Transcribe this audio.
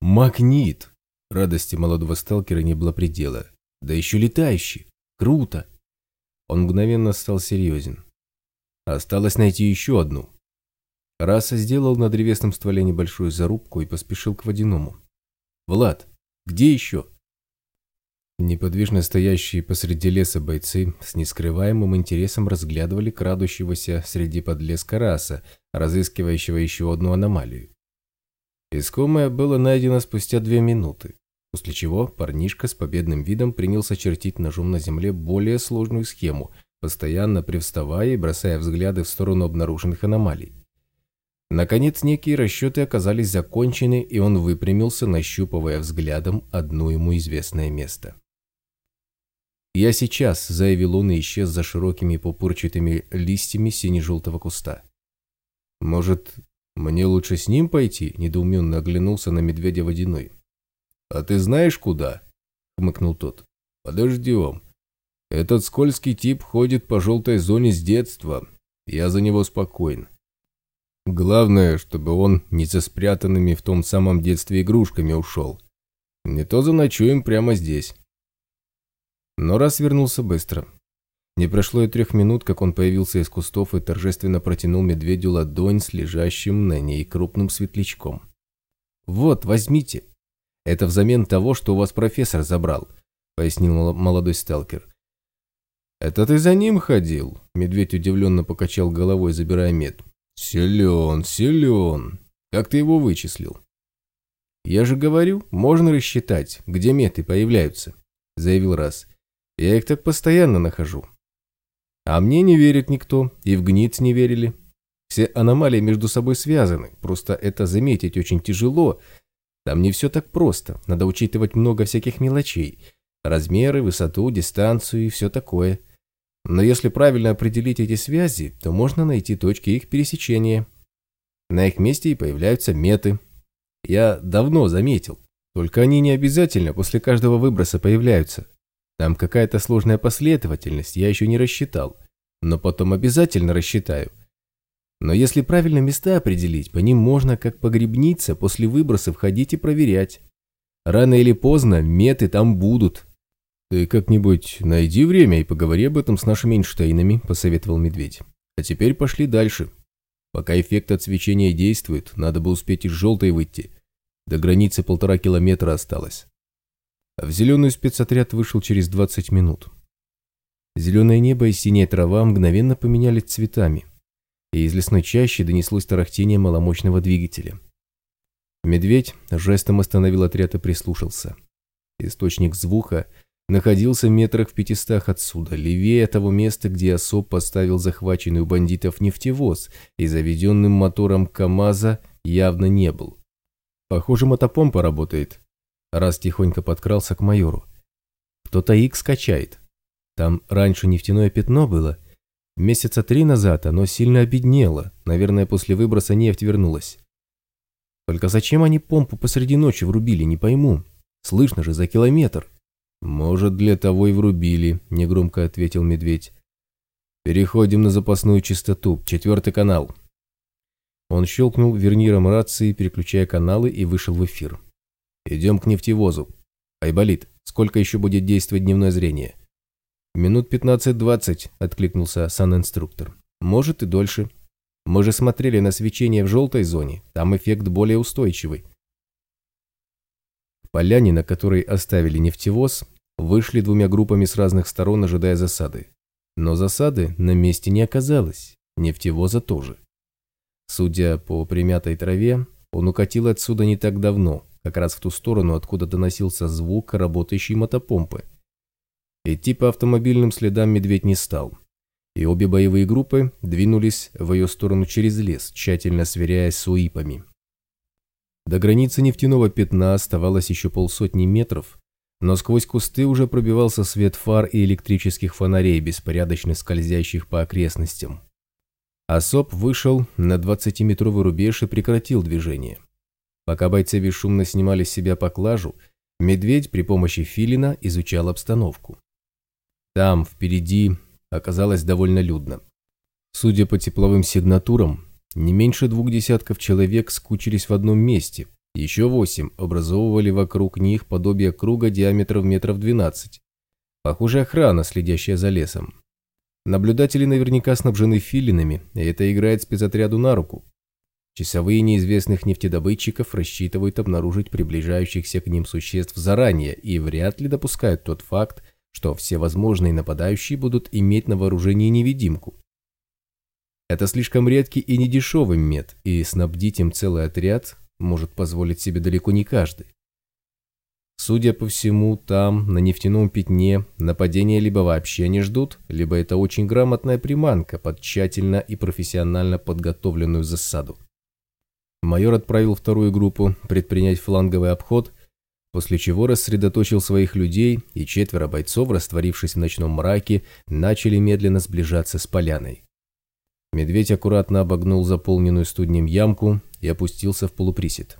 Магнит! Радости молодого сталкера не было предела. Да еще летающий. Круто! Он мгновенно стал серьезен. Осталось найти еще одну. Раса сделал на древесном стволе небольшую зарубку и поспешил к водяному. «Влад, где еще?» Неподвижно стоящие посреди леса бойцы с нескрываемым интересом разглядывали крадущегося среди подлеска раса, разыскивающего еще одну аномалию. Искомое было найдено спустя две минуты, после чего парнишка с победным видом принялся чертить ножом на земле более сложную схему, постоянно привставая и бросая взгляды в сторону обнаруженных аномалий. Наконец, некие расчеты оказались закончены, и он выпрямился, нащупывая взглядом одно ему известное место. «Я сейчас», — заявил он и исчез за широкими пупырчатыми листьями сине-желтого куста. «Может, мне лучше с ним пойти?» — недоуменно оглянулся на медведя водяной. «А ты знаешь, куда?» — хмыкнул тот. «Подождем. Этот скользкий тип ходит по желтой зоне с детства. Я за него спокоен. Главное, чтобы он не со спрятанными в том самом детстве игрушками ушел. Не то заночуем прямо здесь». Но раз вернулся быстро. Не прошло и трех минут, как он появился из кустов и торжественно протянул медведю ладонь с лежащим на ней крупным светлячком. «Вот, возьмите. Это взамен того, что у вас профессор забрал», — пояснил молодой сталкер. «Это ты за ним ходил?» — медведь удивленно покачал головой, забирая мед. «Силен, силен. Как ты его вычислил?» «Я же говорю, можно рассчитать, где меты появляются», — заявил Раз. Я их так постоянно нахожу. А мне не верит никто, и в гниц не верили. Все аномалии между собой связаны, просто это заметить очень тяжело. Там не все так просто, надо учитывать много всяких мелочей. Размеры, высоту, дистанцию и все такое. Но если правильно определить эти связи, то можно найти точки их пересечения. На их месте и появляются меты. Я давно заметил. Только они не обязательно после каждого выброса появляются. Там какая-то сложная последовательность, я еще не рассчитал. Но потом обязательно рассчитаю. Но если правильно места определить, по ним можно, как погребница, после выброса входить и проверять. Рано или поздно меты там будут. Ты как-нибудь найди время и поговори об этом с нашими Эйнштейнами, посоветовал медведь. А теперь пошли дальше. Пока эффект от свечения действует, надо бы успеть из желтой выйти. До границы полтора километра осталось. В зеленый спецотряд вышел через 20 минут. Зеленое небо и синяя трава мгновенно поменялись цветами, и из лесной чащи донеслось тарахтение маломощного двигателя. Медведь жестом остановил отряд и прислушался. Источник звука находился метрах в пятистах отсюда, левее того места, где особ поставил захваченный у бандитов нефтевоз и заведенным мотором КамАЗа явно не был. Похоже, мотопомпа работает, раз тихонько подкрался к майору. Кто-то Икс качает. Там раньше нефтяное пятно было. Месяца три назад оно сильно обеднело. Наверное, после выброса нефть вернулась. Только зачем они помпу посреди ночи врубили, не пойму. Слышно же за километр. Может, для того и врубили, негромко ответил медведь. Переходим на запасную частоту, четвертый канал. Он щелкнул верниром рации, переключая каналы и вышел в эфир. Идем к нефтевозу. Айболит, сколько еще будет действовать дневное зрение? Минут 15-20, откликнулся сан-инструктор. Может и дольше. Мы же смотрели на свечение в желтой зоне, там эффект более устойчивый. Поляне, на которой оставили нефтевоз, вышли двумя группами с разных сторон, ожидая засады. Но засады на месте не оказалось, нефтевоза тоже. Судя по примятой траве, он укатил отсюда не так давно, как раз в ту сторону, откуда доносился звук работающей мотопомпы. Идти по автомобильным следам медведь не стал, и обе боевые группы двинулись в ее сторону через лес, тщательно сверяясь с УИПами. До границы нефтяного пятна оставалось еще полсотни метров, но сквозь кусты уже пробивался свет фар и электрических фонарей, беспорядочно скользящих по окрестностям. Особ вышел на 20-метровый рубеж и прекратил движение. Пока бойцы бесшумно снимали с себя поклажу, медведь при помощи филина изучал обстановку. Там, впереди, оказалось довольно людно. Судя по тепловым сигнатурам, не меньше двух десятков человек скучились в одном месте, Еще восемь образовывали вокруг них подобие круга диаметром метров 12. Похоже, охрана, следящая за лесом. Наблюдатели наверняка снабжены филинами, и это играет спецотряду на руку. Часовые неизвестных нефтедобытчиков рассчитывают обнаружить приближающихся к ним существ заранее и вряд ли допускают тот факт, что все возможные нападающие будут иметь на вооружении невидимку. Это слишком редкий и недешевый мед, и снабдить им целый отряд может позволить себе далеко не каждый. Судя по всему, там, на нефтяном пятне, нападения либо вообще не ждут, либо это очень грамотная приманка под тщательно и профессионально подготовленную засаду. Майор отправил вторую группу предпринять фланговый обход, после чего рассредоточил своих людей, и четверо бойцов, растворившись в ночном мраке, начали медленно сближаться с поляной. Медведь аккуратно обогнул заполненную студнем ямку и опустился в полуприсед.